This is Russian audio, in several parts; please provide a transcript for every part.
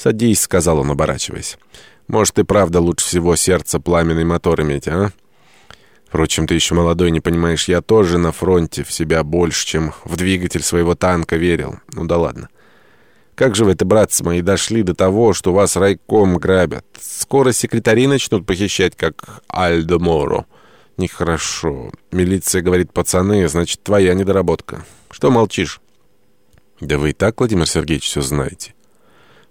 «Садись», — сказал он, оборачиваясь. «Может, и правда лучше всего сердце пламенный мотор иметь, а?» Впрочем, ты еще молодой, не понимаешь, я тоже на фронте в себя больше, чем в двигатель своего танка верил. Ну да ладно. Как же вы это, братцы мои, дошли до того, что вас райком грабят? Скоро секретари начнут похищать, как Альдо Моро. Нехорошо. Милиция говорит, пацаны, значит, твоя недоработка. Что молчишь? Да вы и так, Владимир Сергеевич, все знаете.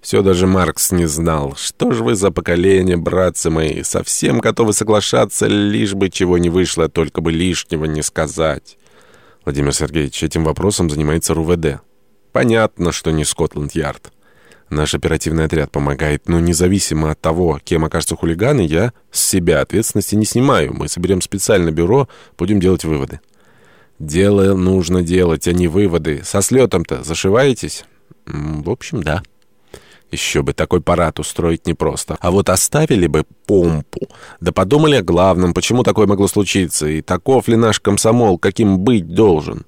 Все даже Маркс не знал. Что же вы за поколение, братцы мои? Совсем готовы соглашаться, лишь бы чего не вышло, только бы лишнего не сказать. Владимир Сергеевич, этим вопросом занимается РУВД. Понятно, что не Скотланд-Ярд. Наш оперативный отряд помогает, но независимо от того, кем окажутся хулиганы, я с себя ответственности не снимаю. Мы соберем специальное бюро, будем делать выводы. Дело нужно делать, а не выводы. Со слетом-то зашиваетесь? В общем, да. Еще бы, такой парад устроить непросто. А вот оставили бы помпу, да подумали о главном, почему такое могло случиться, и таков ли наш комсомол, каким быть должен.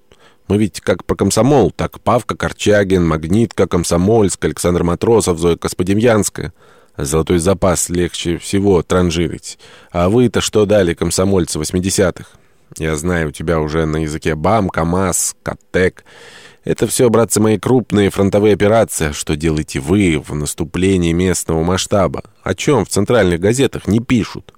Мы ведь как про комсомол, так Павка Корчагин, Магнитка, Комсомольск, Александр Матросов, Зоя Касподемьянская. Золотой запас легче всего транжирить. А вы-то что дали, комсомольцы 80-х? Я знаю, у тебя уже на языке БАМ, КАМАЗ, КАТЕК... Это все, братцы мои, крупные фронтовые операции. Что делаете вы в наступлении местного масштаба? О чем в центральных газетах не пишут?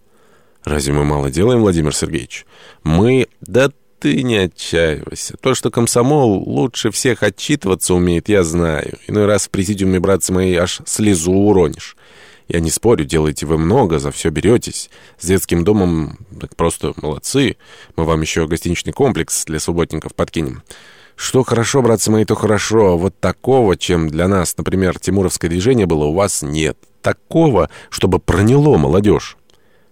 Разве мы мало делаем, Владимир Сергеевич? Мы... Да ты не отчаивайся. То, что комсомол лучше всех отчитываться умеет, я знаю. Иной раз в президиуме, братцы мои, аж слезу уронишь. Я не спорю, делаете вы много, за все беретесь. С детским домом так просто молодцы. Мы вам еще гостиничный комплекс для субботников подкинем. Что хорошо, братцы мои, то хорошо. Вот такого, чем для нас, например, Тимуровское движение было, у вас нет. Такого, чтобы проняло молодежь.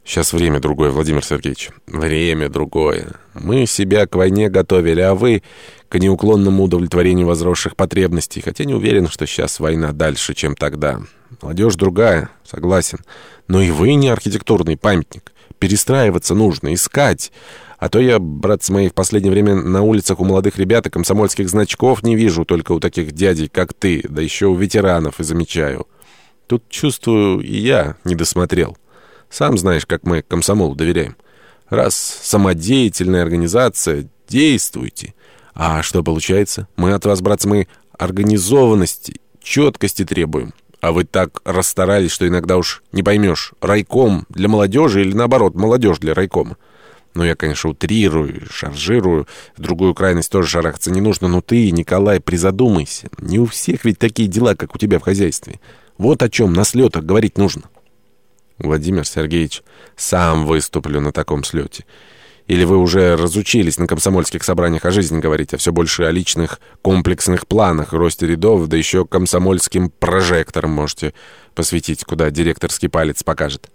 Сейчас время другое, Владимир Сергеевич. Время другое. Мы себя к войне готовили, а вы к неуклонному удовлетворению возросших потребностей. Хотя не уверен, что сейчас война дальше, чем тогда. Молодежь другая, согласен. Но и вы не архитектурный памятник. Перестраиваться нужно, искать. А то я, братцы мои, в последнее время на улицах у молодых ребят и комсомольских значков не вижу, только у таких дядей, как ты, да еще у ветеранов и замечаю. Тут, чувствую, и я не досмотрел. Сам знаешь, как мы комсомолу доверяем. Раз самодеятельная организация, действуйте. А что получается? Мы от вас, братцы мои, организованности, четкости требуем. А вы так расстарались, что иногда уж не поймешь, райком для молодежи или наоборот, молодежь для райкома. Ну, я, конечно, утрирую, шаржирую. В другую крайность тоже шарахаться не нужно. Но ты, Николай, призадумайся. Не у всех ведь такие дела, как у тебя в хозяйстве. Вот о чем на слетах говорить нужно. Владимир Сергеевич, сам выступлю на таком слете. Или вы уже разучились на комсомольских собраниях о жизни говорить, а все больше о личных комплексных планах, росте рядов, да еще комсомольским прожектором можете посвятить, куда директорский палец покажет.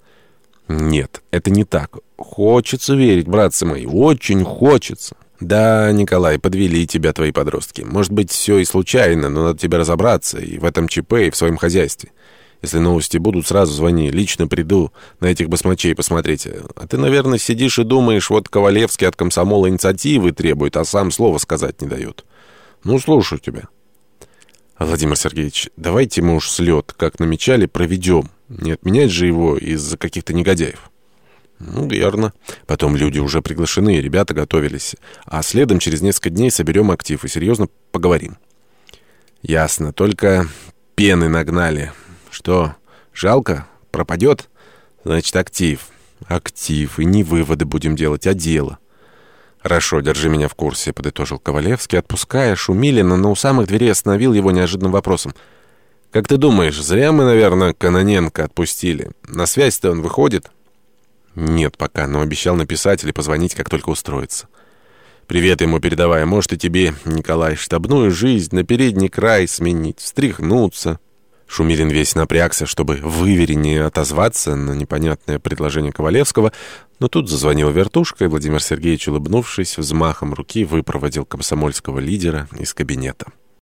Нет, это не так. Хочется верить, братцы мои, очень хочется. Да, Николай, подвели тебя твои подростки. Может быть, все и случайно, но надо тебе разобраться и в этом ЧП, и в своем хозяйстве. Если новости будут, сразу звони. Лично приду на этих басмачей посмотреть. А ты, наверное, сидишь и думаешь, вот Ковалевский от комсомола инициативы требует, а сам слова сказать не дает. Ну, слушаю тебя. Владимир Сергеевич, давайте мы уж слет, как намечали, проведем. Не отменять же его из-за каких-то негодяев. Ну, верно. Потом люди уже приглашены, ребята готовились. А следом через несколько дней соберем актив и серьезно поговорим. Ясно, только пены нагнали. Что, жалко? Пропадет? Значит, актив. Актив. И не выводы будем делать, а дело. «Хорошо, держи меня в курсе», — подытожил Ковалевский, отпуская Шумилина, но у самых дверей остановил его неожиданным вопросом. «Как ты думаешь, зря мы, наверное, Каноненко отпустили? На связь-то он выходит?» «Нет пока, но обещал написать или позвонить, как только устроится». «Привет ему передавай, может и тебе, Николай, штабную жизнь на передний край сменить, встряхнуться». Шумилин весь напрягся, чтобы вывереннее отозваться на непонятное предложение Ковалевского, но тут зазвонил вертушка, и Владимир Сергеевич, улыбнувшись, взмахом руки выпроводил комсомольского лидера из кабинета.